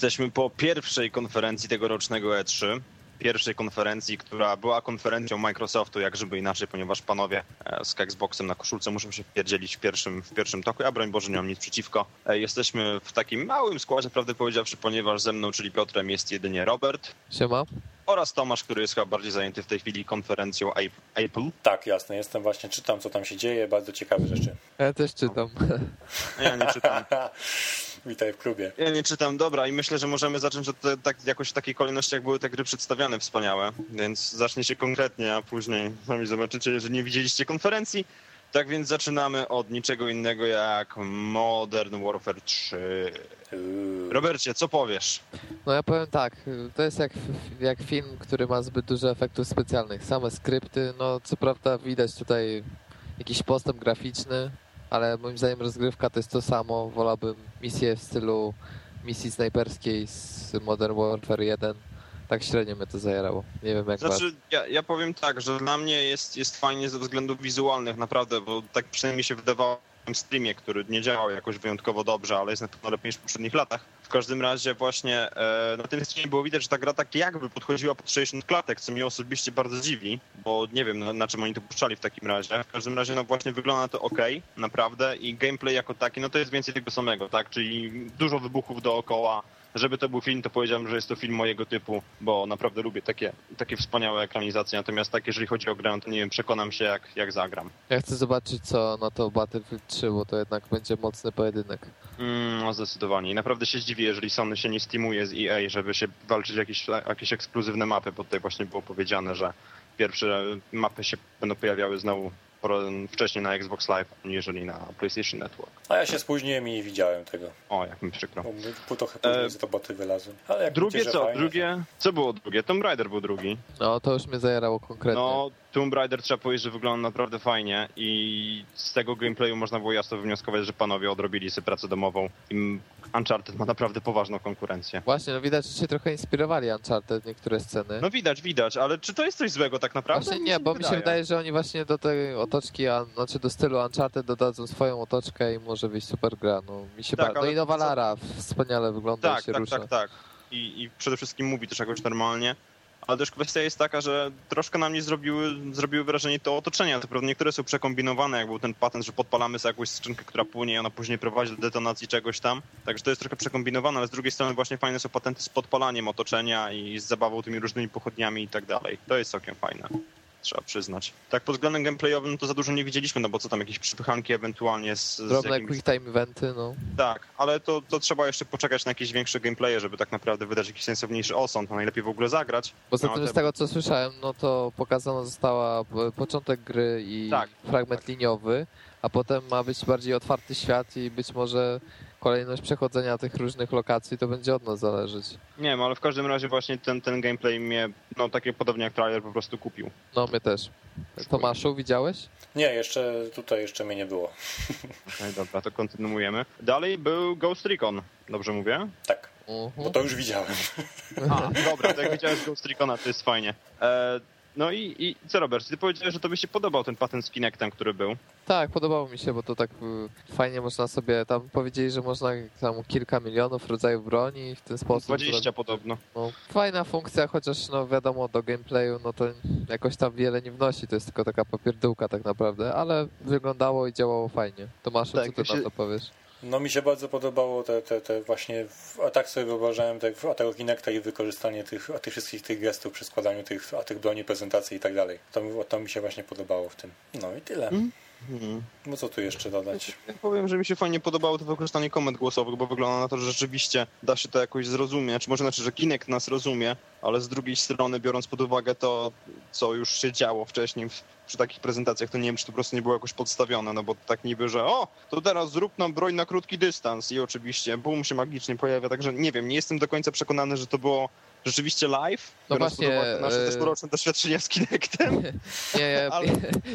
Jesteśmy po pierwszej konferencji tegorocznego E3 pierwszej konferencji, która była konferencją Microsoftu, jak żeby inaczej, ponieważ panowie e, z Xboxem na koszulce muszą się pierdzielić w pierwszym, w pierwszym toku. Ja broń Boże nie mam nic przeciwko. E, jesteśmy w takim małym składzie, prawdę powiedziawszy, ponieważ ze mną, czyli Piotrem, jest jedynie Robert. Siema. Oraz Tomasz, który jest chyba bardziej zajęty w tej chwili konferencją Apple. Tak, jasne. Jestem właśnie, czytam co tam się dzieje, bardzo ciekawe rzeczy. Ja też czytam. Ja nie czytam. Witaj w klubie. Ja nie czytam, dobra i myślę, że możemy zacząć od te, tak, jakoś takiej kolejności, jak były te gry przedstawiane wspaniałe, więc zacznie się konkretnie, a później sami zobaczycie, że nie widzieliście konferencji. Tak więc zaczynamy od niczego innego jak Modern Warfare 3. Robercie, co powiesz? No ja powiem tak, to jest jak, jak film, który ma zbyt dużo efektów specjalnych. Same skrypty, no co prawda widać tutaj jakiś postęp graficzny, ale moim zdaniem rozgrywka to jest to samo. Wolałbym misję w stylu misji snajperskiej z Modern Warfare 1. Tak średnio mnie to zajarało. Nie wiem jak Znaczy, ja, ja powiem tak, że dla mnie jest, jest fajnie ze względów wizualnych, naprawdę, bo tak przynajmniej się wydawało streamie, który nie działał jakoś wyjątkowo dobrze, ale jest na pewno lepiej niż w poprzednich latach. W każdym razie właśnie e, na tym streamie było widać, że ta gra tak jakby podchodziła pod 60 klatek, co mnie osobiście bardzo dziwi, bo nie wiem na, na czym oni to puszczali w takim razie. W każdym razie no właśnie wygląda to ok, naprawdę i gameplay jako taki, no to jest więcej tego samego, tak, czyli dużo wybuchów dookoła, żeby to był film, to powiedziałem, że jest to film mojego typu, bo naprawdę lubię takie, takie wspaniałe ekranizacje. Natomiast tak, jeżeli chodzi o grę, to nie wiem, przekonam się, jak, jak zagram. Ja chcę zobaczyć, co na to Battlefield 3, bo to jednak będzie mocny pojedynek. Mm, no zdecydowanie. I naprawdę się zdziwię, jeżeli Sony się nie steamuje z EA, żeby się walczyć jakieś, jakieś ekskluzywne mapy, bo tutaj właśnie było powiedziane, że pierwsze mapy się będą pojawiały znowu wcześniej na Xbox Live, aniżeli na PlayStation Network. A ja się spóźniłem i nie widziałem tego. O, jak mi przykro. Bo trochę później e... z roboty wylazłem. Ale jak drugie co? Fajnie, drugie? Co było drugie? Tomb Raider był drugi. No, to już mnie zajarało konkretnie. No, Tomb Raider trzeba powiedzieć, że wygląda naprawdę fajnie i z tego gameplayu można było jasno wywnioskować, że panowie odrobili sobie pracę domową i Uncharted ma naprawdę poważną konkurencję. Właśnie, no widać, że się trochę inspirowali Uncharted niektóre sceny. No widać, widać, ale czy to jest coś złego tak naprawdę? Właśnie nie, bo mi się wydaje, że oni właśnie do tej otoczki, a, znaczy do stylu Uncharted dodadzą swoją otoczkę i może wyjść super gra. No, mi się tak, ba... no i nowa Lara wspaniale wygląda tak, się tak, rusza. Tak, tak, tak. I, I przede wszystkim mówi też jakoś normalnie. Ale też kwestia jest taka, że troszkę na mnie zrobiły, zrobiły wrażenie to otoczenia. To prawda, niektóre są przekombinowane, jak był ten patent, że podpalamy sobie jakąś skrzynkę, która płynie i ona później prowadzi do detonacji czegoś tam. Także to jest trochę przekombinowane, ale z drugiej strony właśnie fajne są patenty z podpalaniem otoczenia i z zabawą tymi różnymi pochodniami i tak dalej. To jest całkiem fajne trzeba przyznać. Tak pod względem gameplayowym to za dużo nie widzieliśmy, no bo co tam, jakieś przypychanki ewentualnie z... Drobne z jakimś... quick time eventy, no. Tak, ale to, to trzeba jeszcze poczekać na jakieś większe gameplaye, żeby tak naprawdę wydać jakiś sensowniejszy osąd, a najlepiej w ogóle zagrać. Poza no, tym te... z tego co słyszałem, no to pokazano została początek gry i tak, fragment tak. liniowy, a potem ma być bardziej otwarty świat i być może kolejność przechodzenia tych różnych lokacji to będzie od nas zależeć. Nie wiem, ale w każdym razie właśnie ten, ten gameplay mnie, no takie podobnie jak trailer po prostu kupił. No, mnie też. Tomaszu, widziałeś? Nie, jeszcze tutaj jeszcze mnie nie było. Okay, dobra, to kontynuujemy. Dalej był Ghost Recon, dobrze mówię? Tak, uh -huh. bo to już widziałem. A, dobra, to jak widziałeś Ghost Recona, to jest fajnie. E, no i, i co Robert, ty powiedziałeś, że to by się podobał ten patent z Kinectem, który był. Tak, podobało mi się, bo to tak y, fajnie można sobie, tam powiedzieli, że można tam kilka milionów rodzajów broni w ten sposób. 20 podobno. No, fajna funkcja, chociaż no wiadomo do gameplayu no to jakoś tam wiele nie wnosi, to jest tylko taka papierdółka tak naprawdę, ale wyglądało i działało fajnie. Tomaszu, tak, co ty się... na to powiesz? No mi się bardzo podobało te, te, te właśnie, a tak sobie wyobrażałem te, a tego Kinecta i wykorzystanie tych, a tych wszystkich tych gestów przy składaniu tych, a tych broni, prezentacji i tak dalej. To, to mi się właśnie podobało w tym. No i tyle. Mm. Hmm. No co tu jeszcze dodać? Ja powiem, że mi się fajnie podobało to wykorzystanie komend głosowych, bo wygląda na to, że rzeczywiście da się to jakoś zrozumieć. Może znaczy, że Kinect nas rozumie, ale z drugiej strony, biorąc pod uwagę to, co już się działo wcześniej przy takich prezentacjach, to nie wiem, czy to po prostu nie było jakoś podstawione, no bo tak niby, że o, to teraz zrób nam broń na krótki dystans i oczywiście boom się magicznie pojawia, także nie wiem, nie jestem do końca przekonany, że to było rzeczywiście live, no właśnie, nasze e, zeszłoroczne doświadczenia z Kinectem. Nie, ja, Ale...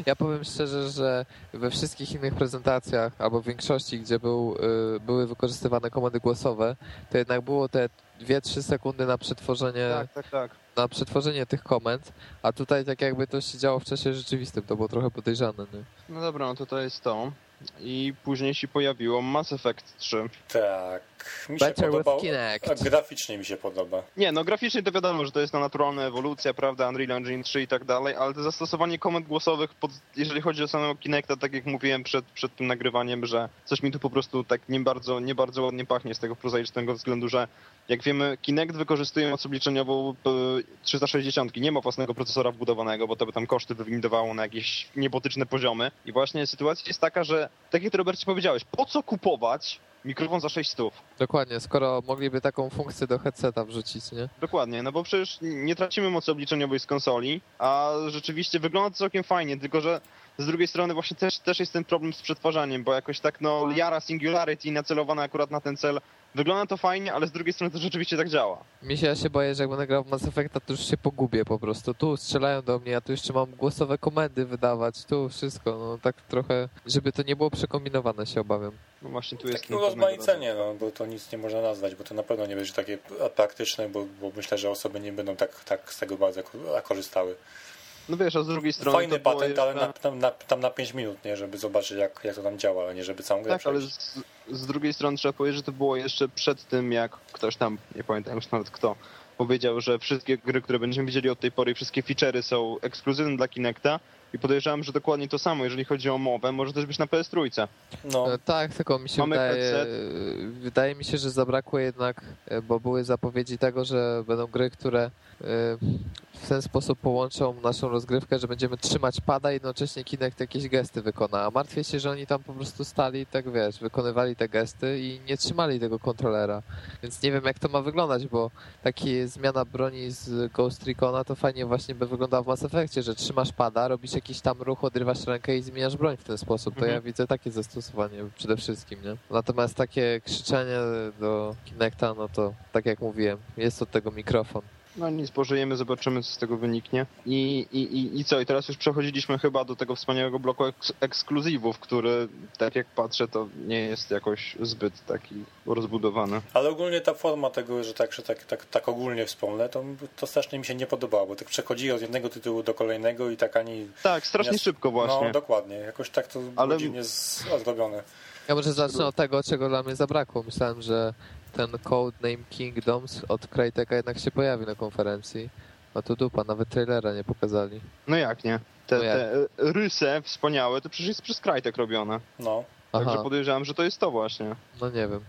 ja powiem szczerze, że we wszystkich innych prezentacjach, albo w większości, gdzie był, y, były wykorzystywane komendy głosowe, to jednak było te 2-3 sekundy na przetworzenie tak, tak, tak. na przetworzenie tych komend, a tutaj tak jakby to się działo w czasie rzeczywistym, to było trochę podejrzane. Nie? No dobra, no to to jest to. I później się pojawiło Mass Effect 3. Tak. Mi się Better. Kinect. A graficznie mi się podoba. Nie, no graficznie to wiadomo, że to jest na naturalna ewolucja, prawda, Unreal Engine 3 i tak dalej, ale to zastosowanie komend głosowych, pod, jeżeli chodzi o samego Kinecta, tak jak mówiłem przed, przed tym nagrywaniem, że coś mi tu po prostu tak nie bardzo, nie bardzo ładnie pachnie z tego prozaicznego względu, że jak wiemy, Kinect wykorzystuje moc obliczeniową e, 360, nie ma własnego procesora wbudowanego, bo to by tam koszty wywindowało na jakieś niebotyczne poziomy. I właśnie sytuacja jest taka, że, tak jak ty Robercie powiedziałeś, po co kupować mikrofon za 600? Dokładnie, skoro mogliby taką funkcję do headseta wrzucić, nie? Dokładnie, no bo przecież nie tracimy mocy obliczeniowej z konsoli, a rzeczywiście wygląda to całkiem fajnie, tylko że z drugiej strony właśnie też, też jest ten problem z przetwarzaniem, bo jakoś tak no Liara Singularity nacelowana akurat na ten cel, wygląda to fajnie, ale z drugiej strony to rzeczywiście tak działa. Mi się, ja się boję, że jak będę grał w Mass Effecta, to już się pogubię po prostu. Tu strzelają do mnie, a tu jeszcze mam głosowe komendy wydawać, tu wszystko, no tak trochę, żeby to nie było przekombinowane się obawiam. No właśnie tu jest... Takie urozmaicenie, no, bo to nic nie można nazwać, bo to na pewno nie będzie takie praktyczne, bo, bo myślę, że osoby nie będą tak, tak z tego bardzo ko- korzystały. No wiesz, a z drugiej strony... Fajny to było patent, ale na, tam, na, tam na 5 minut, nie, żeby zobaczyć jak, jak to tam działa, ale nie żeby całą grę Tak, ale przejść. z, z drugiej strony trzeba powiedzieć, że to było jeszcze przed tym, jak ktoś tam, nie pamiętam już nawet kto, powiedział, że wszystkie gry, które będziemy widzieli od tej pory, i wszystkie feature'y są ekskluzywne dla Kinecta i podejrzewam, że dokładnie to samo, jeżeli chodzi o mowę, może też być na PS3. No, E, Tak, tylko mi się Mamy wydaje, e, wydaje mi się, że zabrakło jednak, e, bo były zapowiedzi tego, że będą gry, które e, w ten sposób połączą naszą rozgrywkę, że będziemy trzymać pada i jednocześnie Kinect jakieś gesty wykona. A martwię się, że oni tam po prostu stali tak wiesz, wykonywali te gesty i nie trzymali tego kontrolera. Więc nie wiem jak to ma wyglądać, bo taki zmiana broni z Ghost Recona to fajnie właśnie by wyglądała w Mass Effectie, że trzymasz pada, robisz jakiś tam ruch, odrywasz rękę i zmieniasz broń w ten sposób. To Mhm. ja widzę takie zastosowanie przede wszystkim, nie? Natomiast takie krzyczenie do Kinecta, no to tak jak mówiłem, jest od tego mikrofon. No nic, pożyjemy, zobaczymy, co z tego wyniknie. I, i, i, i co? I teraz już przechodziliśmy chyba do tego wspaniałego bloku eks ekskluzywów, który, tak jak patrzę, to nie jest jakoś zbyt taki rozbudowany. ale ogólnie ta forma tego, że tak, że tak, tak, tak ogólnie wspomnę, to, to strasznie mi się nie podobało, bo tak przechodzi od jednego tytułu do kolejnego i tak ani... Tak, strasznie nie- szybko właśnie. No, dokładnie, jakoś tak to Ale- dziwnie z- zrobione. Ja może zacznę od tego, czego dla mnie zabrakło. Myślałem, że ten Codename Kingdoms od Crytek'a jednak się pojawi na konferencji. A tu dupa, nawet trailera nie pokazali. No jak nie? Te, No jak? te e, rysy wspaniałe, to przecież jest przez Crytek robione. No. Także Aha, podejrzewam, że to jest to właśnie. no nie wiem.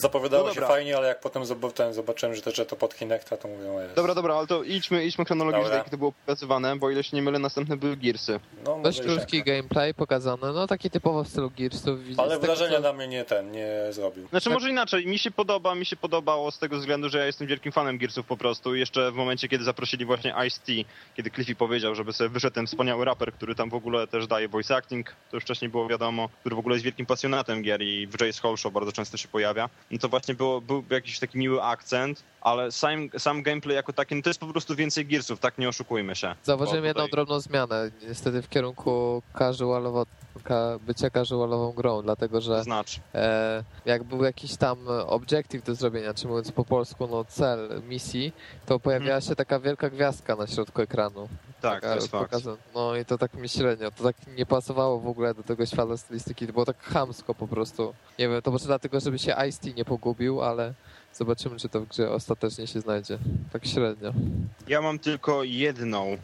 Zapowiadało No się fajnie, ale jak potem zob- ten zobaczyłem, że to, że to pod Kinecta, to mówię, o jest. Dobra, dobra, ale to idźmy, idźmy chronologicznie, jak to było pokazywane, bo ile się nie mylę, następne były Gearsy. No, Dość krótki tak. gameplay pokazany, no taki typowo w stylu Gearsów. Ale wrażenia co- na mnie nie ten, nie zrobił. Znaczy Tak. może inaczej, mi się podoba, mi się podobało z tego względu, że ja jestem wielkim fanem Gearsów po prostu. I Jeszcze w momencie, kiedy zaprosili właśnie Ice-T, kiedy Cliffy powiedział, żeby sobie wyszedł ten wspaniały raper, który tam w ogóle też daje voice acting, to już wcześniej było wiadomo, który w ogóle jest wielkim pasjonatem gier i w Jay's Hall Show bardzo często się pojawia. No to właśnie było, był jakiś taki miły akcent, ale sam, sam gameplay jako taki, no to jest po prostu więcej Gearsów, tak nie oszukujmy się. Zauważyłem Bo jedną tutaj- drobną zmianę, niestety w kierunku casualowo, ka, bycia casualową grą, dlatego że To znaczy. e, jak był jakiś tam objective do zrobienia, czy mówiąc po polsku, no cel misji, to pojawiała Mhm. się taka wielka gwiazdka na środku ekranu. Tak, to jest fakt. No i to tak mi średnio, to tak nie pasowało w ogóle do tego świata stylistyki, to było tak chamsko po prostu. Nie wiem, to może dlatego, żeby się Ice-T nie pogubił, ale zobaczymy, czy to w grze ostatecznie się znajdzie. Tak średnio. Ja mam tylko jedną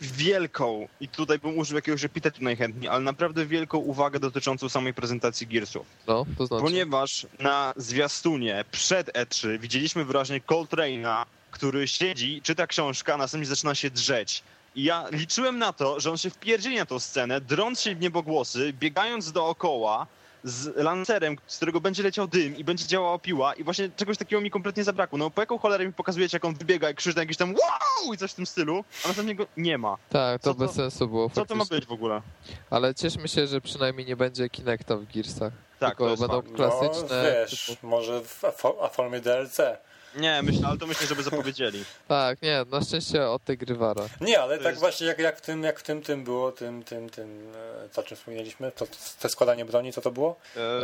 wielką, i tutaj bym użył jakiegoś epitetu najchętniej, ale naprawdę wielką uwagę dotyczącą samej prezentacji Gearsów. No, to znaczy. Ponieważ na zwiastunie przed E3 widzieliśmy wyraźnie Coltrane'a, który siedzi, czyta książkę, a następnie zaczyna się drzeć. I ja liczyłem na to, że on się wpierdzieli na tą scenę, drąc się w niebogłosy, biegając dookoła z lancerem, z którego będzie leciał dym i będzie działała piła i właśnie czegoś takiego mi kompletnie zabrakło. No po jaką cholerę mi pokazujecie, jak on wybiega i krzyczy na jakiś tam wow i coś w tym stylu, a następnie go nie ma. Tak, to Co to- bez sensu było Co to ma faktycznie. być w ogóle? Ale cieszmy się, że przynajmniej nie będzie Kinecta w Gearsach. Tak, Tylko to jest będą fakt. klasyczne. No, wiesz, typu- może w, a, a formie DLC. Nie, myślę, ale to myślę, żeby zapowiedzieli. Tak, nie, na szczęście od tej grywara. Nie, ale To tak jest- właśnie jak, jak w tym, jak w tym, tym było, tym, tym, tym, e, o czym wspomnieliśmy, to, to składanie broni, co to było?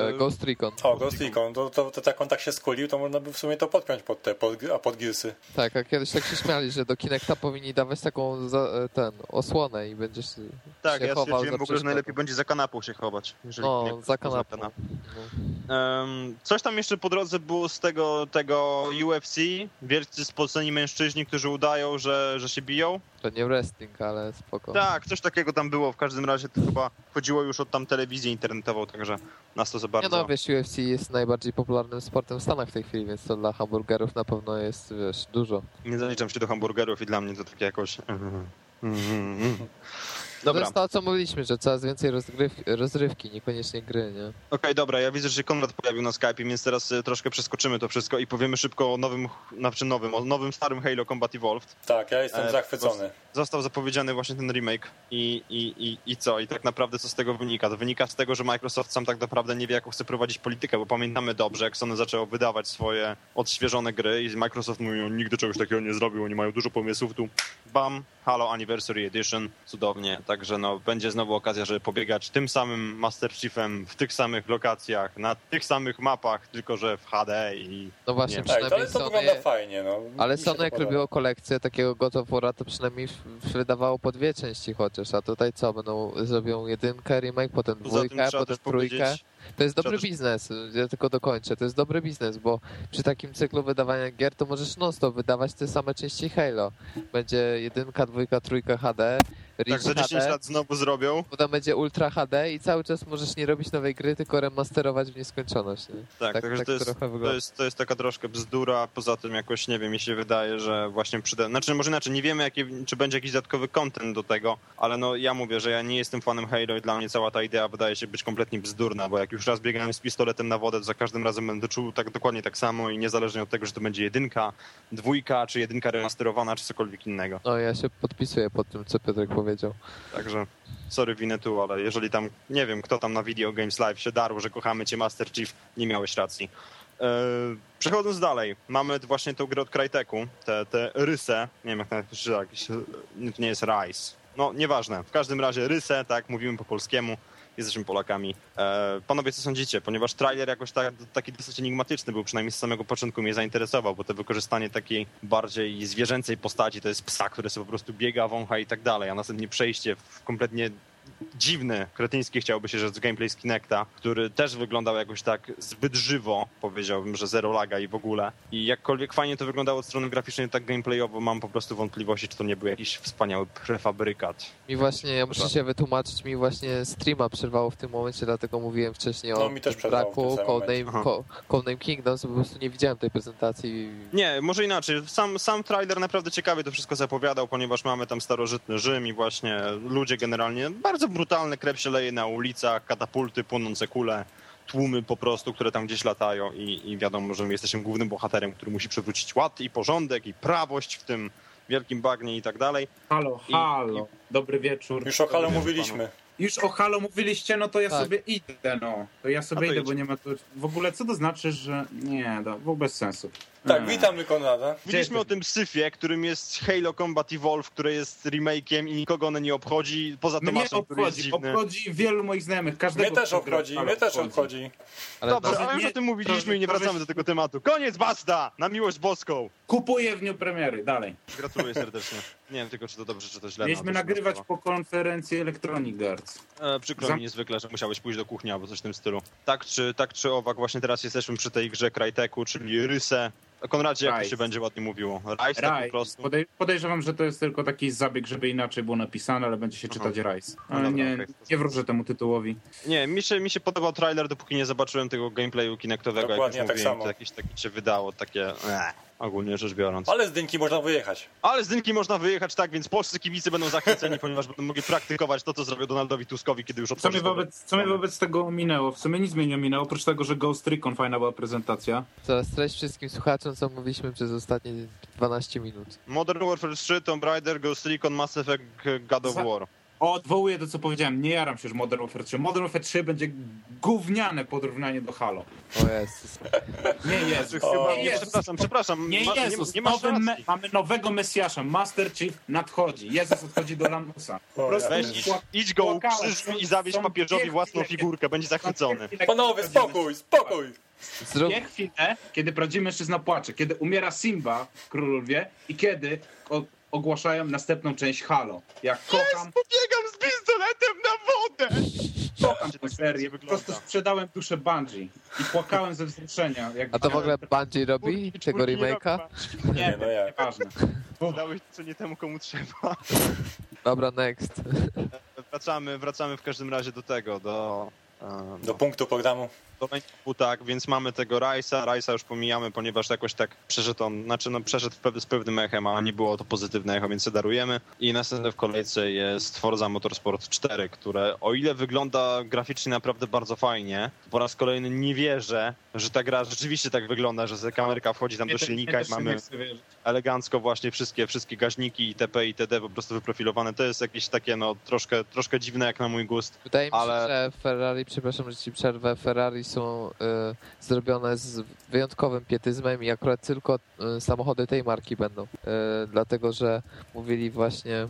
E, Ghost Recon. O, Ghost Recon, to, to, to tak on tak się skulił, to można by w sumie to podpiąć pod te, pod, a pod Gearsy. Tak, a kiedyś tak się śmiali, że do Kinecta powinni dawać taką za, e, ten, osłonę i będziesz Tak, się ja chował stwierdziłem za w ogóle, że najlepiej będzie za kanapą się chować. Jeżeli No, nie za kanapą. No. Em, coś tam jeszcze po drodze było z tego, tego UFC, wielcy spoceni mężczyźni, którzy udają, że, że się biją. To nie wrestling, ale spoko. Tak, coś takiego tam było, w każdym razie to chyba chodziło już od tam telewizję internetową, także nas to za Nie bardzo... no, wiesz, UFC jest najbardziej popularnym sportem w Stanach w tej chwili, więc to dla hamburgerów na pewno jest, wiesz, dużo. Nie zaliczam się do hamburgerów i dla mnie to takie jakoś... To Dobra, jest to, co mówiliśmy, że coraz więcej rozgryw rozrywki, niekoniecznie gry, nie? okej, dobra, ja widzę, że się Konrad pojawił na Skype, więc teraz e, troszkę przeskoczymy to wszystko i powiemy szybko o nowym, znaczy nowym, o nowym starym Halo Combat Evolved. Tak, ja jestem E, zachwycony. Został zapowiedziany właśnie ten remake i, i, i, i co? I tak naprawdę co z tego wynika? To wynika z tego, że Microsoft sam tak naprawdę nie wie, jaką chce prowadzić politykę, bo pamiętamy dobrze, jak Sony zaczęło wydawać swoje odświeżone gry i Microsoft mówił, nigdy czegoś takiego nie zrobił, oni mają dużo pomysłów, tu bam, Halo Anniversary Edition, cudownie, także no będzie znowu okazja, żeby pobiegać tym samym Master Chiefem w tych samych lokacjach, na tych samych mapach, tylko że w HD i No właśnie, Nie. Tak, to, przynajmniej ale to Sony... wygląda fajnie. No. Ale Sony jak robiło kolekcję takiego God of War'a, to przynajmniej wydawało po dwie części chociaż, a tutaj co, będą, zrobią jedynkę, remake, potem dwójkę, potem trójkę. powiedzieć, To jest dobry biznes, ja tylko dokończę, to jest dobry biznes, bo przy takim cyklu wydawania gier to możesz non-stop wydawać te same części Halo. Będzie jedynka, dwójka, trójka HD, tak Reach za 10 HD, lat znowu zrobią, potem będzie Ultra HD i cały czas możesz nie robić nowej gry, tylko remasterować w nieskończoność. Nie? Tak, Tak- także tak to, jest, to, jest, to jest taka troszkę bzdura. Poza tym jakoś, nie wiem, mi się wydaje, że właśnie przyda... Znaczy, może inaczej, nie wiemy, jaki, czy będzie jakiś dodatkowy content do tego, ale no ja mówię, że ja nie jestem fanem Halo i dla mnie cała ta idea wydaje się być kompletnie bzdurna, bo jak już raz biegałem z pistoletem na wodę, za każdym razem będę czuł tak dokładnie tak samo i niezależnie od tego, że to będzie jedynka, dwójka, czy jedynka remasterowana, czy cokolwiek innego. No ja się podpisuję pod tym, co Piotrek powiedział. Także sorry winę tu, ale jeżeli tam, nie wiem, kto tam na Video Games Live się darł, że kochamy cię Master Chief, nie miałeś racji. Eee, przechodząc dalej, mamy właśnie tą grę od Cryteku, te, te rysę, nie wiem jak to jakiś, nie, to nie jest Rise. No, nieważne. W każdym razie rysę, tak, mówimy po polskiemu, jesteśmy Polakami. Eee, panowie, co sądzicie? Ponieważ trailer jakoś tak, taki dosyć enigmatyczny był, przynajmniej z samego początku mnie zainteresował, bo to wykorzystanie takiej bardziej zwierzęcej postaci, to jest psa, który sobie po prostu biega, wącha i tak dalej, a następnie przejście w kompletnie dziwny, kretyński chciałoby się rzec gameplay z Kinecta, który też wyglądał jakoś tak zbyt żywo, powiedziałbym, że zero laga i w ogóle. I jakkolwiek fajnie to wyglądało od strony graficznej, tak gameplayowo mam po prostu wątpliwości, czy to nie był jakiś wspaniały prefabrykat. Mi właśnie, ja muszę się wytłumaczyć, mi właśnie streama przerwało w tym momencie, dlatego mówiłem wcześniej No, o braku Codename. Co- Codename Kingdoms, po prostu nie widziałem tej prezentacji. Nie, może inaczej. Sam, sam trailer naprawdę ciekawie to wszystko zapowiadał, ponieważ mamy tam starożytny Rzym i właśnie ludzie generalnie, bardzo brutalne, krew się leje na ulicach, katapulty, płonące kule, tłumy po prostu, które tam gdzieś latają i, i wiadomo, że my jesteśmy głównym bohaterem, który musi przywrócić ład i porządek i prawość w tym wielkim bagnie i tak dalej. Halo, I- halo. Dobry wieczór. Już o Halo mówiliśmy. Już o halo mówiliście, no to ja Tak. sobie idę, no. To ja sobie to idę, idź. bo nie ma tu... W ogóle co to znaczy, że... Nie, no, w ogóle bez sensu. Tak, Nie. witamy Konrada. Widzieliśmy o tym syfie, którym jest Halo Combat Evolve, które jest remake'iem i nikogo one nie obchodzi, poza Mnie Tomaszem, obchodzi, obchodzi wielu moich znajomych, każdego... Mnie też obchodzi, mnie też obchodzi. Ale Dobrze, to- ale już o tym mówiliśmy i nie to- to- wracamy do tego tematu. Koniec, basta! Na miłość boską! Kupuję w dniu premiery, dalej. Gratuluję serdecznie. Nie wiem tylko, czy to dobrze, czy to źle. Mieliśmy no, to się nagrywać po konferencji Electronic Arts. E, przykro Zam- mi niezwykle, że musiałeś pójść do kuchni albo coś w tym stylu. Tak czy, tak czy owak, właśnie teraz jesteśmy przy tej grze Cryteku, czyli Rysę. Konradzie, jak to się będzie ładnie mówiło? Rise tak po prostu? Podej podejrzewam, że to jest tylko taki zabieg, żeby inaczej było napisane, ale będzie się Aha. czytać Rise. No Ale dobra, nie, okej. nie wróżę temu tytułowi. Nie, mi się, mi się podobał trailer, dopóki nie zobaczyłem tego gameplayu kinectowego, jak Dokładnie już tak mówiłem, samo. to jakieś takie się wydało, takie eh, ogólnie rzecz biorąc. Ale z dynki można wyjechać. Ale z dynki można wyjechać, tak, więc polscy kibice będą zachwyceni, ponieważ będą mogli praktykować to, co zrobił Donaldowi Tuskowi, kiedy już Co mnie, wobec, co mnie wobec tego minęło? W sumie nic mnie nie minęło, oprócz tego, że Ghost Recon fajna była prezentacja. Teraz treść wszystkim słuchaczom, co mówiliśmy przez ostatnie 12 minut. Modern Warfare 3, Tomb Raider, Ghost Recon, Mass Effect, God of Za- War. O, odwołuję to, co powiedziałem. Nie jaram się już Modern Warfare 3. Modern Warfare 3 będzie gówniane porównanie do Halo. O Jezus. Nie jest. O, nie Nie, jest. przepraszam, przepraszam. Nie ma, Jezus, nie, nie nowy me, mamy nowego Mesjasza. Master Chief nadchodzi. Jezus odchodzi do Lamusa. Po O, prostu Weź, idź, idź go ukrzyżuj i zawieź papieżowi własną figurkę, będzie zachwycony. Panowie, spokój, spokój. Zrób, Dwie chwile, kiedy prawdziwy mężczyzna płacze, kiedy umiera Simba w Królowie i kiedy o, ogłaszają następną część Halo. Jak kocham, Pobiegam z pistoletem na wodę! Kocham tę serię. Po prostu sprzedałem duszę Bungie i płakałem ze wzruszenia. Jak A to w ogóle Bungie robi tego remake'a? Nie, Nie, no jak. nieważne. Dałeś co nie temu, komu trzeba. Dobra, next. Wracamy, wracamy w każdym razie do tego, do... Do punktu programu. do tak, więc mamy tego Rice'a. Rice'a już pomijamy, ponieważ jakoś tak przeszedł on, znaczy no przeszedł z pewnym echem, a nie było to pozytywne echo, więc darujemy. I następne w kolejce jest Forza Motorsport 4, które o ile wygląda graficznie naprawdę bardzo fajnie, po raz kolejny nie wierzę, że ta gra rzeczywiście tak wygląda, że kamerka wchodzi tam do silnika i mamy elegancko właśnie wszystkie, wszystkie gaźniki itp. itd. po prostu wyprofilowane. To jest jakieś takie no troszkę, troszkę dziwne jak na mój gust. Wydaje mi się, Ale- że Ferrari, przepraszam, że ci przerwę, Ferrari są y, zrobione z wyjątkowym pietyzmem i akurat tylko y, samochody tej marki będą. Y, dlatego, że mówili właśnie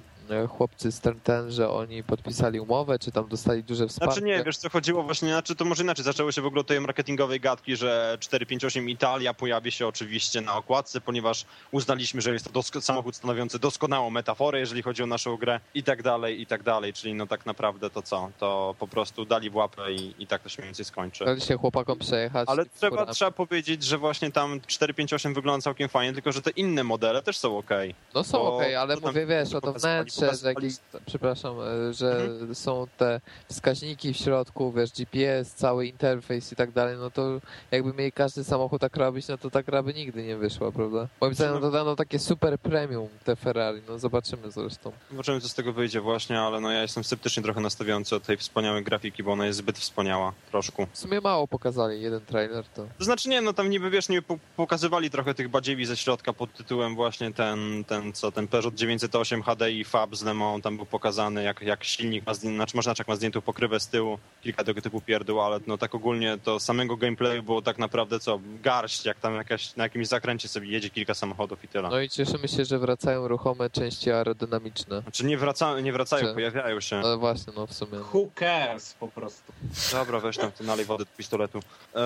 chłopcy z ten, ten, że oni podpisali umowę, czy tam dostali duże wsparcie. Znaczy nie, wiesz co chodziło właśnie, znaczy to może inaczej, zaczęły się w ogóle tej marketingowej gadki, że 458 Italia pojawi się oczywiście na okładce, ponieważ uznaliśmy, że jest to dosko- samochód stanowiący doskonałą metaforę, jeżeli chodzi o naszą grę i tak dalej, i tak dalej, czyli no tak naprawdę to co, to po prostu dali w łapę i, i tak to się mniej więcej skończy. Dali się chłopakom przejechać. Ale trzeba, trzeba powiedzieć, że właśnie tam 458 wygląda całkiem fajnie, tylko że te inne modele też są ok. No są okej, ale mówię, wiesz, o to pokazywali- wnętrze, że przepraszam, e, że Mhm. są te wskaźniki w środku, wiesz, GPS, cały interfejs i tak dalej, no to jakby mieli każdy samochód tak robić, no to ta gra by nigdy nie wyszła, prawda? Moim zdaniem to dano takie super premium te Ferrari, no zobaczymy zresztą. Zobaczymy, co z tego wyjdzie właśnie, ale no ja jestem sceptycznie trochę nastawiony od tej wspaniałej grafiki, bo ona jest zbyt wspaniała, troszkę. W sumie mało pokazali, jeden trailer to... To znaczy nie, no tam niby wiesz, nie po- pokazywali trochę tych badziewi ze środka pod tytułem właśnie ten, ten co, ten Peugeot 908 HDI Fab z Le Mans, tam był pokazany jak, jak silnik ma, zdję- znaczy można jak ma zdjętą pokrywę z tyłu, kilka tego typu pierdół, ale no tak ogólnie to samego gameplayu było tak naprawdę co, garść, jak tam jakaś, na jakimś zakręcie sobie jedzie kilka samochodów i tyle. No i cieszymy się, że wracają ruchome części aerodynamiczne. Znaczy nie, wraca, nie wracają, Czy- pojawiają się. Ale właśnie, no w sumie. Who cares po prostu. Dobra, weź tam, ty nalej wody do pistoletu. E,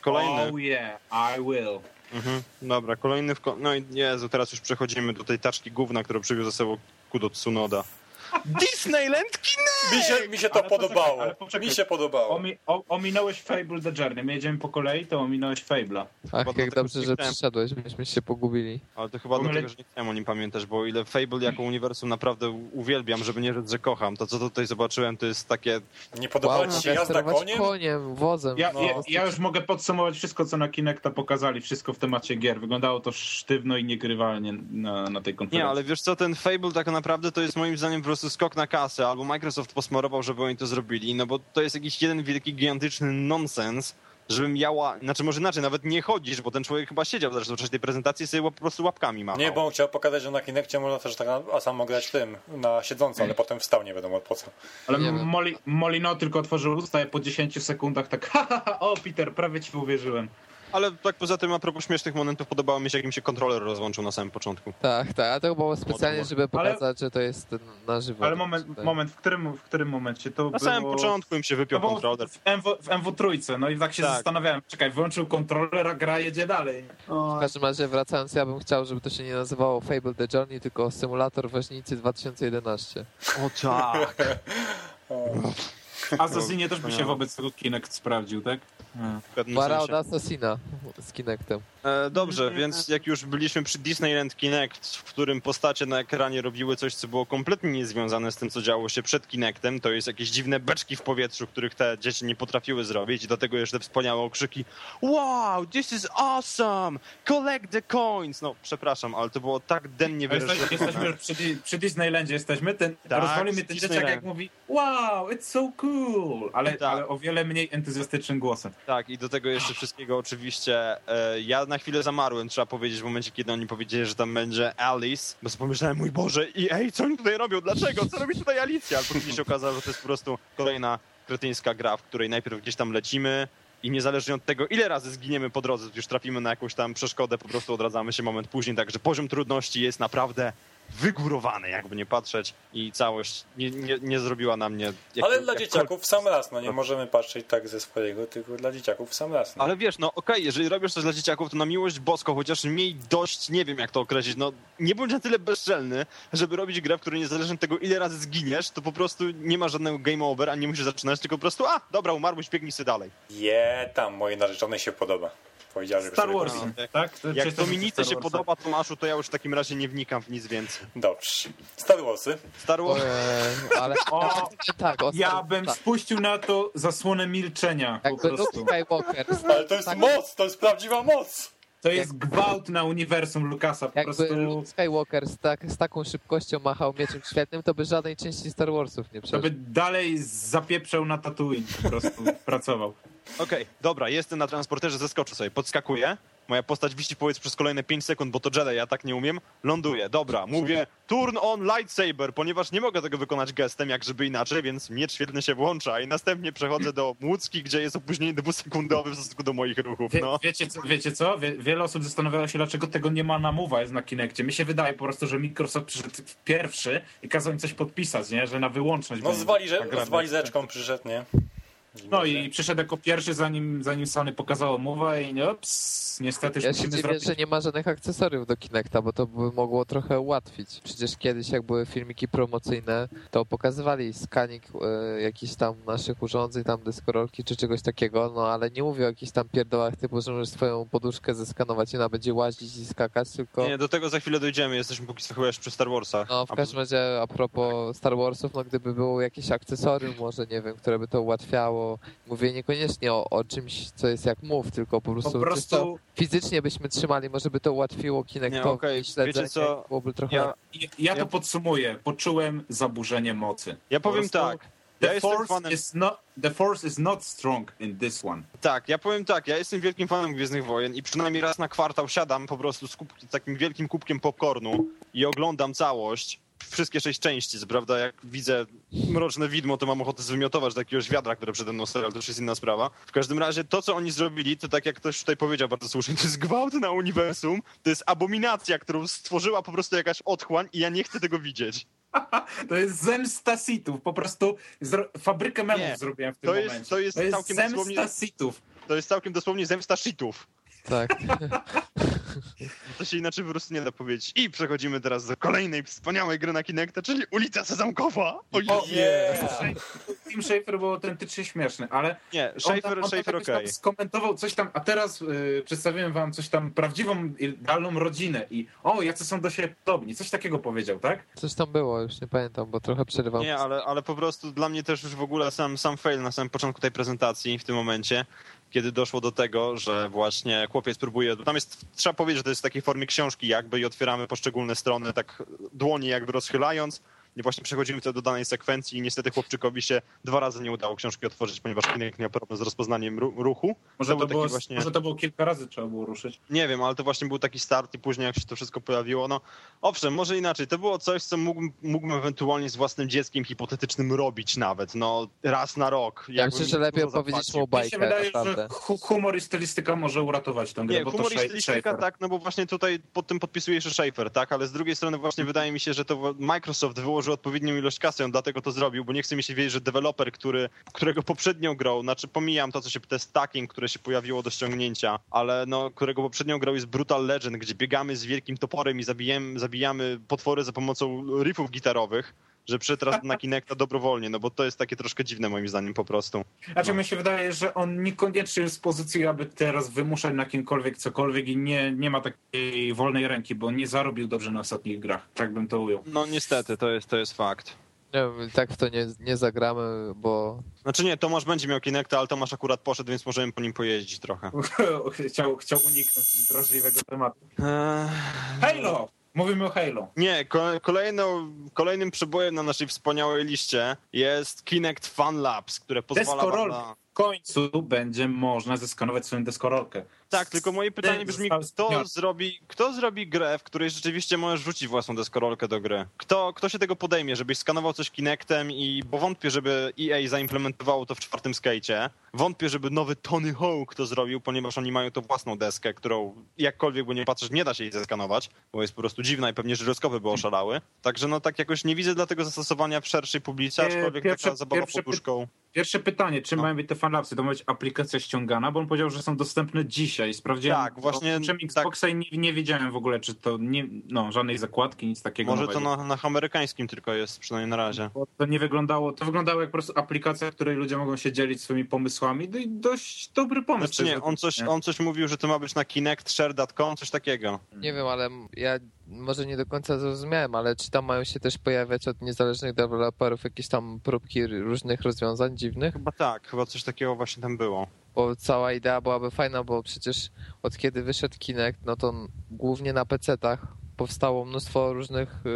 kolejny. Oh yeah, I will. Mhm, dobra, kolejny w ko- No i Jezu, teraz już przechodzimy do tej taczki gówna, którą przywiózł ze sobą Kudo Tsunoda Disneyland Kinect! Mi się, mi się to Ale poczekaj, podobało. ale poczekaj. Mi się podobało. Omi, o, ominąłeś Fable The Journey. My jedziemy po kolei, to ominąłeś Fable'a. Ach, Chyba jak dobrze, że przyszedłeś, myśmy się pogubili. Ale to chyba ogóle- dlatego, że nie chciałem o nim pamiętać, bo o ile Fable jako uniwersum naprawdę uwielbiam, żeby nie rzec, że kocham, to co tutaj zobaczyłem, to jest takie... Nie podobała Wow, ci się jazda sterować koniem? koniem, wozem. Ja, no. ja, ja już mogę podsumować wszystko, co na Kinecta pokazali, wszystko w temacie gier. Wyglądało to sztywno i niegrywalnie na, na tej konferencji. Nie, ale wiesz co, ten Fable tak naprawdę to jest moim zdaniem po prostu skok na kasę, albo Microsoft posmarował, żeby oni to zrobili, no bo to jest jakiś jeden wielki, gigantyczny nonsens, żebym miała, znaczy może inaczej, nawet nie chodzisz, bo ten człowiek chyba siedział zresztą w czasie tej prezentacji i sobie po prostu łapkami machał. Nie, bo on chciał pokazać, że na Kinectie można też tak na, a samo grać tym, na siedząco, ale potem wstał, nie wiadomo po co. Ale. Moli, Molino tylko otworzył usta i po 10 sekundach tak ha, ha, ha, o Peter, prawie ci uwierzyłem. Ale tak poza tym, a propos śmiesznych momentów, podobało mi się, jak mi się kontroler rozłączył na samym początku. Tak, tak, a to było specjalnie, żeby pokazać, że to jest na żywo. Ale moment, Tak. moment, w którym, w którym momencie to Na było... samym początku im się wypiął kontroler. w, MW, w MW trójce, no i tak się Tak. zastanawiałem, czekaj, włączył kontroler, a gra jedzie dalej. W każdym razie wracając, ja bym chciał, żeby to się nie nazywało Fable The Journey, tylko Symulator Woźnicy 2011. O tak! Assassinie też by się wobec tego Kinect sprawdził, tak? Para sensie. od Assassina z Kinectem. E, dobrze, więc jak już byliśmy przy Disneyland Kinect, w którym postacie na ekranie robiły coś, co było kompletnie niezwiązane z tym, co działo się przed Kinectem, to jest jakieś dziwne beczki w powietrzu, których te dzieci nie potrafiły zrobić i do tego jeszcze wspaniałe okrzyki Wow, this is awesome! Collect the coins! No, przepraszam, ale to było tak dennie wyrażone. jesteśmy już przy, przy Disneylandzie, jesteśmy. Ten, Tak, mnie ten dzieciak, jak mówi wow, it's so cool, ale, Tak. ale o wiele mniej entuzjastycznym głosem. Tak, i do tego jeszcze wszystkiego oczywiście e, ja na chwilę zamarłem, trzeba powiedzieć, w momencie, kiedy oni powiedzieli, że tam będzie Alice, bo sobie pomyślałem, mój Boże, i ej, co oni tutaj robią, dlaczego, co robi tutaj Alicja? Ale później się okazało, że to jest po prostu kolejna kretyńska gra, w której najpierw gdzieś tam lecimy i niezależnie od tego, ile razy zginiemy po drodze, już trafimy na jakąś tam przeszkodę, po prostu odradzamy się moment później, także poziom trudności jest naprawdę wygórowane, jakby nie patrzeć i całość nie, nie, nie zrobiła na mnie... Jak, Ale dla dzieciaków w sam raz, no nie możemy patrzeć tak ze swojego, tylko dla dzieciaków w sam raz. No. Ale wiesz, no okej, jeżeli robisz coś dla dzieciaków, to na miłość boską, chociaż miej dość, nie wiem jak to określić, no nie bądź na tyle bezczelny, żeby robić grę, w której niezależnie od tego, ile razy zginiesz, to po prostu nie ma żadnego game over, a nie musisz zaczynać, tylko po prostu, a, dobra, umarłeś, biegnij sobie dalej. Je, tam mojej narzeczonej się podoba. Powiedziała, Star Wars. No, tak? To Jak Dominice Star się podoba Tomaszu, to ja już w takim razie nie wnikam w nic więcej. Dobrze. Star Warsy. Star Wars... Ojej, ale O, tak, o, ja bym tak. spuścił na to zasłonę milczenia po Jakby Luke prostu. Skywalker. Ale to jest tak, moc, to jest prawdziwa moc. To jest gwałt na uniwersum Lucasa, po Jakby prostu Luke Skywalker z, tak, z taką szybkością machał mieczem świetnym, to by żadnej części Star Warsów nie to przeżył. by dalej zapieprzał na Tatooine, po prostu pracował. Okej, dobra, jestem na transporterze, zeskoczę sobie, podskakuję. Moja postać wisi powiedz przez kolejne 5 sekund, bo to Jedi, ja tak nie umiem. Ląduję, dobra, mówię turn on lightsaber, ponieważ nie mogę tego wykonać gestem, jak żeby inaczej, więc miecz świetnie się włącza i następnie przechodzę do Młódzki, gdzie jest opóźnienie dwusekundowe w stosunku do moich ruchów, Wie, no. wiecie, co, wiecie co? Wie, wiele osób zastanawiało się, dlaczego tego nie ma na Mowa jest na Kinectie. Mi się wydaje po prostu, że Microsoft przyszedł pierwszy i kazał im coś podpisać, nie? Że na wyłączność. No z walizeczką przyszedł, nie? No i przyszedł jako pierwszy, zanim, zanim Sony pokazało Mowa i ops, niestety Ja się musimy dziwię, zrobić... że nie ma żadnych akcesoriów do Kinecta, bo to by mogło trochę ułatwić. Przecież kiedyś, jak były filmiki promocyjne, to pokazywali skanik e, jakichś tam naszych urządzeń, tam deskorolki czy czegoś takiego, no ale nie mówię o jakichś tam pierdołach typu, że możesz swoją poduszkę zeskanować i ona będzie łazić i skakać, tylko... Nie, do tego za chwilę dojdziemy, jesteśmy póki co chyba jeszcze przy Star Warsach. No, w każdym razie a propos Star Warsów, no gdyby było jakieś akcesorium może, nie wiem, które by to ułatwiało. Mówię niekoniecznie o, o czymś, co jest jak mów, tylko po prostu, Po prostu fizycznie byśmy trzymali, może by to ułatwiło Kinectowi okej, śledzenie, wiecie co, byłoby trochę... Ja, ja, ja to Ja- podsumuję. Poczułem zaburzenie mocy. ja Po powiem prostu tak, The, ja jestem force fanem... is not, the Force is not strong in this one. Tak, ja powiem tak, ja jestem wielkim fanem Gwiezdnych Wojen i przynajmniej raz na kwartał siadam po prostu z, kup, z takim wielkim kubkiem popcornu i oglądam całość, wszystkie sześć części, co prawda jak widzę Mroczne Widmo, to mam ochotę zwymiotować do jakiegoś wiadra, które przede mną serial, to już jest inna sprawa. W każdym razie to, co oni zrobili, to tak jak ktoś tutaj powiedział bardzo słusznie, to jest gwałt na uniwersum, to jest abominacja, którą stworzyła po prostu jakaś otchłań i ja nie chcę tego widzieć. To jest zemsta sitów. Po prostu zro... fabrykę memów Nie, zrobiłem w tym to jest- momencie. to jest całkiem zemsta dosłownie- sitów. To jest całkiem dosłownie zemsta shitów. Tak. To się inaczej po prostu nie da powiedzieć. I przechodzimy teraz do kolejnej wspaniałej gry na Kinecta, czyli Ulica Sezamkowa. O, O, Yeah. Tim Schafer był autentycznie śmieszny, ale Nie, tam, on tam okej. tam skomentował coś tam, a teraz y, przedstawiłem wam coś tam, prawdziwą, idealną rodzinę i o, jacy są do siebie podobni. Coś takiego powiedział, tak? Coś tam było, już nie pamiętam, bo trochę przerywam. Nie, ale, ale po prostu dla mnie też już w ogóle sam, sam fail na samym początku tej prezentacji w tym momencie, kiedy doszło do tego, że właśnie chłopiec próbuje, tam jest, trzeba powiedzieć, że to jest w takiej formie książki jakby i otwieramy poszczególne strony tak dłonie jakby rozchylając właśnie przechodzimy wtedy do danej sekwencji i niestety chłopczykowi się dwa razy nie udało książki otworzyć, ponieważ Kinect miał problem z rozpoznaniem ru- ruchu. Może To to, był było, właśnie- może to było kilka razy trzeba było ruszyć. Nie wiem, ale to właśnie był taki start i później jak się to wszystko pojawiło, no owszem, może inaczej, to było coś, co mógłbym, mógłbym ewentualnie z własnym dzieckiem hipotetycznym robić nawet, no raz na rok. Ja myślę, że lepiej opowiedzieć mu Mi bajkę, się wydaje, naprawdę. że hu- humor i stylistyka może uratować tę grę, Nie, bo humor to i stylistyka tak, no bo właśnie tutaj pod tym podpisuje jeszcze Schaefer, tak, ale z drugiej strony właśnie wydaje mi się, że to Microsoft wyłożył odpowiednią ilość kasy, on dlatego to zrobił, bo nie chce mi się wiedzieć, że deweloper, który, którego poprzednią grą, znaczy pomijam to, co się, jest stacking, które się pojawiło do ściągnięcia, ale no, którego poprzednią grą jest Brutal Legend, gdzie biegamy z wielkim toporem i zabijamy potwory za pomocą riffów gitarowych, że przyszedł teraz na Kinecta dobrowolnie, no bo to jest takie troszkę dziwne moim zdaniem po prostu. Znaczy No. mi się wydaje, że on niekoniecznie jest w pozycji, aby teraz wymuszać na kimkolwiek cokolwiek i nie, nie ma takiej wolnej ręki, bo nie zarobił dobrze na ostatnich grach. Tak bym to ujął. No niestety, to jest, to jest fakt. Nie wiem, tak w to nie, nie zagramy, bo Znaczy nie, Tomasz będzie miał Kinecta, ale Tomasz akurat poszedł, więc możemy po nim pojeździć trochę. chciał, chciał uniknąć drażliwego tematu. Eee, Halo! Mówimy o Halo. Nie, ko- kolejną, kolejnym przebojem na naszej wspaniałej liście jest Kinect Fun Labs, które pozwala Deskorol. na... W końcu będzie można zeskanować swoją deskorolkę. Tak, tylko moje pytanie brzmi, kto zrobi, kto zrobi grę, w której rzeczywiście możesz rzucić własną deskorolkę do gry? Kto, kto się tego podejmie, żebyś skanował coś Kinectem i, bo wątpię, żeby EA zaimplementowało to w czwartym skate'cie. Wątpię, żeby nowy Tony Hawk to zrobił, ponieważ oni mają to własną deskę, którą jakkolwiek by nie patrzeć, nie da się jej zeskanować, bo jest po prostu dziwna i pewnie żyroskopy by oszalały. Także no tak jakoś nie widzę dla tego zastosowania w szerszej publice, Nie, aczkolwiek pierwsze- taka zabawa pierwsze poduszką. Pierwsze pytanie, czym No. mają być te fanlapsy? To ma być aplikacja ściągana, bo on powiedział, że są dostępne dzisiaj. Sprawdziłem. Tak, właśnie czym Xboxa i nie, nie wiedziałem w ogóle, czy to nie, no, żadnej zakładki, nic takiego Może to nowego. na, na amerykańskim tylko jest, przynajmniej na razie. Bo to nie wyglądało, to wyglądało jak po prostu aplikacja, w której ludzie mogą się dzielić swoimi pomysłami. No i dość dobry pomysł. Znaczy nie, on coś, nie? on coś mówił, że to ma być na kinectshare.com, coś takiego. Nie wiem, ale ja może nie do końca zrozumiałem, ale czy tam mają się też pojawiać od niezależnych deweloperów jakieś tam próbki różnych rozwiązań dziwnych? Chyba tak, chyba coś takiego właśnie tam było. Bo cała idea byłaby fajna, bo przecież od kiedy wyszedł Kinect, no to głównie na PC-tach powstało mnóstwo różnych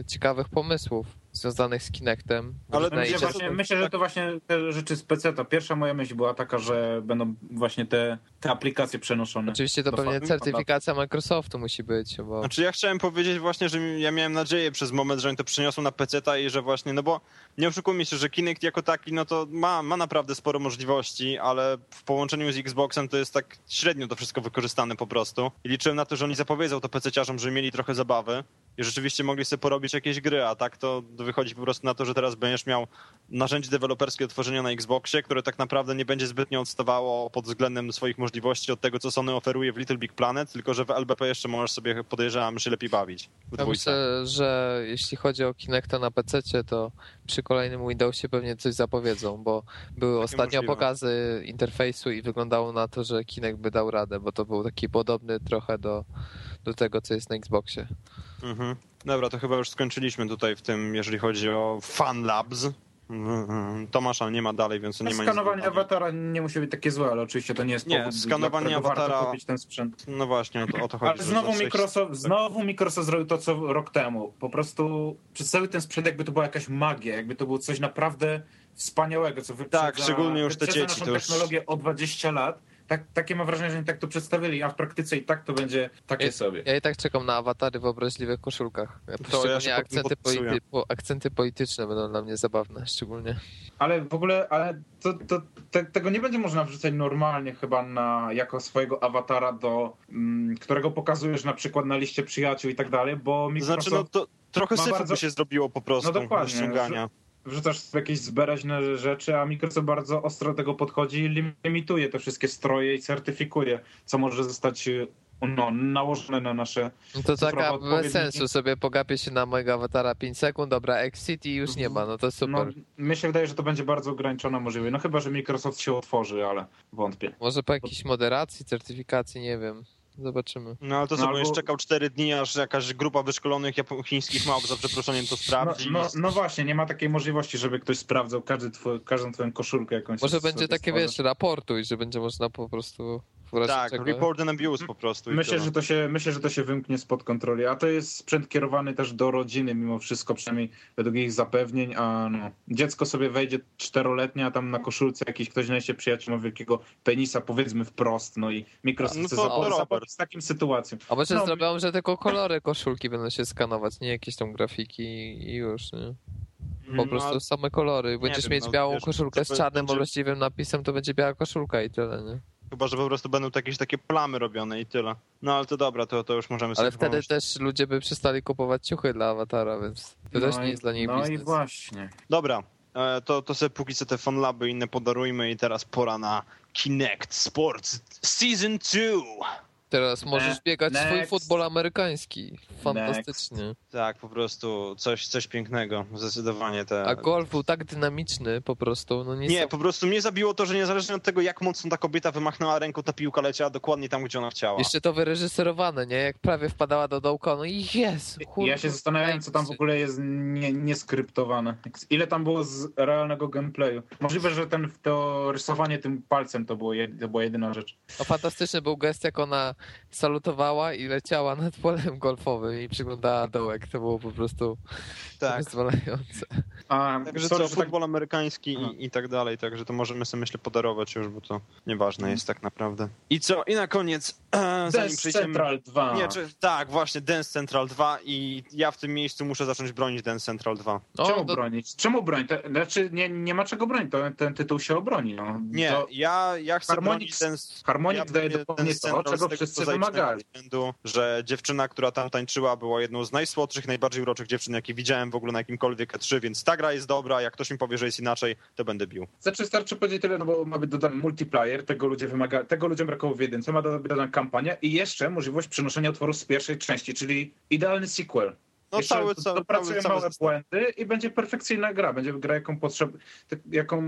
y, ciekawych pomysłów związanych z Kinectem. Ale Myślę, to- właśnie, myślę, że to właśnie te rzeczy z PC. To pierwsza moja myśl była taka, że będą właśnie te, te aplikacje przenoszone. Oczywiście to pewnie certyfikacja Microsoftu musi być, bo Znaczy ja chciałem powiedzieć właśnie, że ja miałem nadzieję przez moment, że oni to przyniosą na PC-ta i że właśnie, no bo nie oszukujmy się, że Kinect jako taki, no to ma, ma naprawdę sporo możliwości, ale w połączeniu z Xboxem to jest tak średnio to wszystko wykorzystane po prostu. I liczyłem na to, że oni zapowiedzą to PC-ciarzom, żeby mieli trochę zabawy i rzeczywiście mogli sobie porobić jakieś gry, a tak to wychodzi po prostu na to, że teraz będziesz miał narzędzie deweloperskie do tworzenia na Xboxie, które tak naprawdę nie będzie zbytnio odstawało pod względem swoich możliwości od tego, co Sony oferuje w Little Big Planet, tylko że w LBP jeszcze możesz sobie, podejrzewam, się lepiej bawić. Ja myślę, że jeśli chodzi o Kinecta na PC, to przy kolejnym Windowsie pewnie coś zapowiedzą, bo były ostatnio możliwe. pokazy interfejsu i wyglądało na to, że Kinect by dał radę, bo to był taki podobny trochę do, do tego, co jest na Xboxie. Mhm. Dobra, to chyba już skończyliśmy tutaj w tym, jeżeli chodzi o Fun Labs. Mhm. Tomasza nie ma dalej, więc nie ma nic Skanowanie awatara nie musi być takie złe, ale oczywiście to nie jest Nie, powód, skanowanie awatara- kupić ten sprzęt. No właśnie, o to, o to chodzi. Ale znowu Microsoft, znowu Microsoft zrobił to, co rok temu. Po prostu przedstawił ten sprzęt, jakby to była jakaś magia, jakby to było coś naprawdę wspaniałego, co wyprzedza, Tak, szczególnie już te dzieci, naszą to już- technologię o 20 lat. Tak, takie mam wrażenie, że oni tak to przedstawili, a w praktyce i tak to będzie takie Ja- sobie. Ja i tak czekam na awatary w obraźliwych koszulkach. ja się Szczególnie pod tym akcenty, polity, po, akcenty polityczne będą dla mnie zabawne, szczególnie. Ale w ogóle, ale to, to, te, tego nie będzie można wrzucać normalnie chyba na, jako swojego awatara, do mm, którego pokazujesz na przykład na liście przyjaciół i tak dalej, bo To Microsoft... znaczy, no to trochę syfu bardzo- by się zrobiło po prostu No dokładnie, ściągania. Wrzucasz sobie jakieś zberaźne rzeczy, a Microsoft bardzo ostro do tego podchodzi i limituje te wszystkie stroje i certyfikuje, co może zostać y, no, nałożone na nasze... No to taka bez sensu, sobie pogapię się na mojego awatara 5 sekund, dobra, exit i już nie ma, no to No, super. mi się wydaje, że to będzie bardzo ograniczone możliwe. No chyba, że Microsoft się otworzy, ale wątpię. Może po jakiejś moderacji, certyfikacji, nie wiem. Zobaczymy. No ale to No co, albo- będziesz czekał 4 dni, aż jakaś grupa wyszkolonych japo- chińskich małp za przeproszeniem to No, sprawdzi. no, no właśnie, nie ma takiej możliwości, żeby ktoś sprawdzał każdy twój, każdą twoją koszulkę jakąś. Może sobie będzie takie, stworzy. wiesz, raportuj, że będzie można po prostu tak, czego... report and abuse po prostu. Myślę że, to się, myślę, że to się wymknie spod kontroli, a to jest sprzęt kierowany też do rodziny mimo wszystko, przynajmniej według ich zapewnień, a no, dziecko sobie wejdzie czteroletnie, a tam na koszulce jakiś ktoś znajdzie przyjaciół ma wielkiego penisa, powiedzmy wprost, no i Microsoft No chce zapobiec takim sytuacjom. A może No. zrobią, że tylko kolory koszulki będą się skanować, nie jakieś tam grafiki i już, nie? Po No, prostu same kolory. Będziesz wiem, mieć no, białą wiesz, koszulkę z czarnym będzie- napisem, to będzie biała koszulka i tyle, nie? Chyba, że po prostu będą to jakieś takie plamy robione i tyle. No ale to dobra, to, to już możemy sobie Ale wtedy pomyśleć. też ludzie by przestali kupować ciuchy dla awatara, więc to też No nie i- jest dla nich No i biznes. właśnie. Dobra, e, to, to sobie póki co te fanlaby i inne podarujmy i teraz pora na Kinect Sports Season 2. Teraz możesz Ne- biegać swój next. futbol amerykański. Fantastycznie. Tak, po prostu coś, coś pięknego, zdecydowanie te... A golf był tak dynamiczny po prostu. No nie, Nie, po prostu mnie zabiło to, że niezależnie od tego, jak mocno ta kobieta wymachnęła ręką, ta piłka leciała dokładnie tam, gdzie ona chciała. Jeszcze to wyreżyserowane, nie? Jak prawie wpadała do dołka, no i jest. Ja się zastanawiam, co tam w ogóle jest nie, nieskryptowane. Ile tam było z realnego gameplayu. Możliwe, że ten, to rysowanie tym palcem to, było, to była jedyna rzecz. No fantastyczny był gest, jak ona salutowała i leciała nad polem golfowym i przyglądała dołek. To było po prostu Tak. wyzwalające. A, Także sorry, co, tak- futbol amerykański Aha. i, i tak dalej, także to możemy sobie myślę podarować już, bo to nieważne jest tak naprawdę. I co, i na koniec, zanim Dance przejdziemy... Central 2. Nie, czy, tak, właśnie, Dance Central 2 i ja w tym miejscu muszę zacząć bronić Dance Central 2. No, Czemu to- bronić? Czemu bronić? Te, znaczy, nie, nie ma czego bronić, to, ten tytuł się obroni. No. Nie, To ja, ja chcę Harmonix- bronić Dance... Harmonix ja daje dokładnie Dance to, czego tego wszyscy wymagali. względu, że dziewczyna, która tam tańczyła, była jedną z najsłodszych, najbardziej uroczych dziewczyn, jakie widziałem w ogóle na jakimkolwiek E3, więc ta gra jest dobra, jak ktoś mi powie, że jest inaczej, to będę bił. Znaczy starczy powiedzieć tyle, no bo ma być dodany multiplayer, tego, ludzie wymaga, tego ludziom brakowało w jedynce, ma być dodana kampania i jeszcze możliwość przenoszenia utworu z pierwszej części, czyli idealny sequel. No Jeszcze cały, cały, dopracuję cały, małe błędy i będzie perfekcyjna gra. Będzie gra, jaką potrzeb, jaką,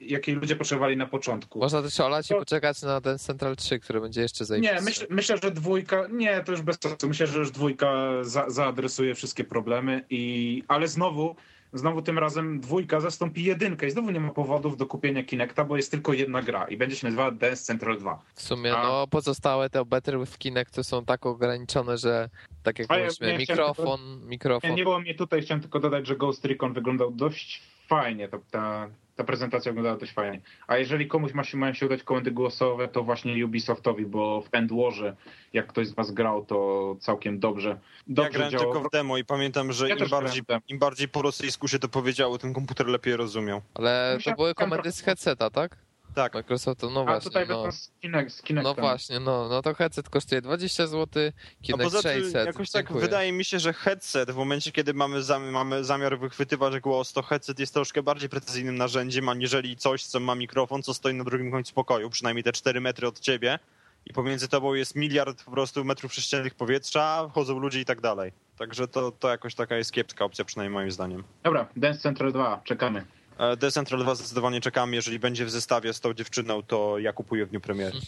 jakiej ludzie potrzebowali na początku. Można też olać i To- poczekać na ten Central 3, który będzie jeszcze zajebisty. Nie, myślę, myślę, że dwójka, nie, to już bez sensu. Myślę, że już dwójka za, zaadresuje wszystkie problemy i, ale znowu, znowu tym razem dwójka zastąpi jedynkę i znowu nie ma powodów do kupienia Kinecta, bo jest tylko jedna gra i będzie się nazywała Dance Central 2. W sumie, A- no, pozostałe te Better with Kinect to są tak ograniczone, że tak jak ja- mówiliśmy, ja mikrofon, Nie, mikrofon. nie było mnie tutaj, chciałem tylko dodać, że Ghost Recon wyglądał dość fajnie, to, ta, ta prezentacja wyglądała dość fajnie. A jeżeli komuś ma się, mają się udać komendy głosowe, to właśnie Ubisoftowi, bo w End Warze, jak ktoś z was grał, to całkiem dobrze. Ja Dobrze grałem działało. tylko w demo i pamiętam, że Ja im, grałem bardziej, im bardziej po rosyjsku się to powiedziało, tym komputer lepiej rozumiał. Ale to były komendy z headseta, tak? Tak. Microsoftu, no A właśnie, tutaj no. no. Kinect, z Kinectem. No właśnie, no, no to headset kosztuje 20 zł, A Kinect poza tym 600. jakoś tak Dziękuję. wydaje mi się, że headset w momencie, kiedy mamy, zam, mamy zamiar wychwytywać głos, to headset jest troszkę bardziej precyzyjnym narzędziem, aniżeli coś, co ma mikrofon, co stoi na drugim końcu pokoju, przynajmniej te 4 metry od ciebie i pomiędzy tobą jest miliard po prostu metrów sześciennych powietrza, chodzą ludzie i tak dalej. Także to, to jakoś taka jest kiepska opcja, przynajmniej moim zdaniem. Dobra, Dance Central 2, czekamy. E, Decentral 2 zdecydowanie czekam, jeżeli będzie w zestawie z tą dziewczyną, to ja kupuję w dniu premiery.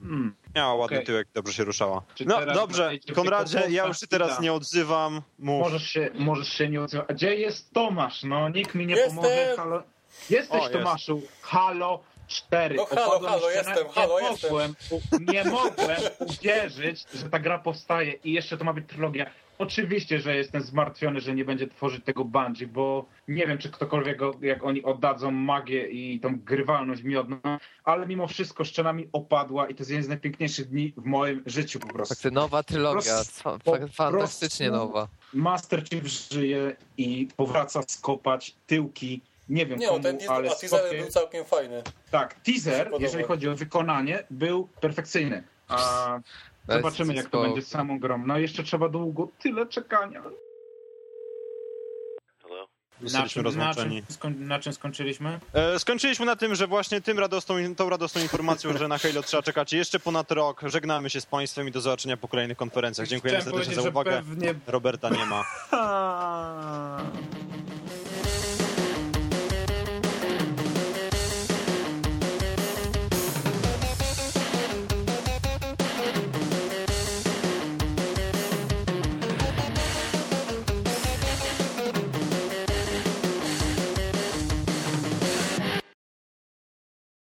Hmm. Miała ładny Okej. tyłek, dobrze się ruszała. Czy No dobrze, Konradzie, ja już się teraz nie odzywam. Mów. Możesz się, możesz się nie odzywać. A Gdzie jest Tomasz? No, nikt mi nie Jestem. pomoże. Halo. Jesteś O, jest. Tomaszu. Halo 4. No halo, halo, ścianę. jestem, nie halo, mogłem, u- Nie mogłem uwierzyć, że ta gra powstaje i jeszcze to ma być trylogia. Oczywiście, że jestem zmartwiony, że nie będzie tworzyć tego Bungie, bo nie wiem, czy ktokolwiek, go- jak oni oddadzą magię i tą grywalność mi odda, ale mimo wszystko szczena mi opadła i to jest jeden z najpiękniejszych dni w moim życiu po prostu. Fakty, nowa trylogia, fantastycznie nowa. Master Chief żyje i powraca skopać tyłki. Nie wiem Nie, komu, no ten teaser, ale a teaser był całkiem fajny. Tak, teaser, jeżeli chodzi o wykonanie, był perfekcyjny. A zobaczymy, jak to będzie z samą grą. No jeszcze trzeba długo, tyle czekania. Zostaliśmy rozłączeni. czym, skoń, na czym skończyliśmy? E, skończyliśmy na tym, że właśnie tym radosną, tą radosną informacją, że na Halo trzeba czekać jeszcze ponad rok. Żegnamy się z Państwem i do zobaczenia po kolejnych konferencjach. Dziękujemy Chciałem serdecznie za uwagę. Pewnie... Roberta nie ma.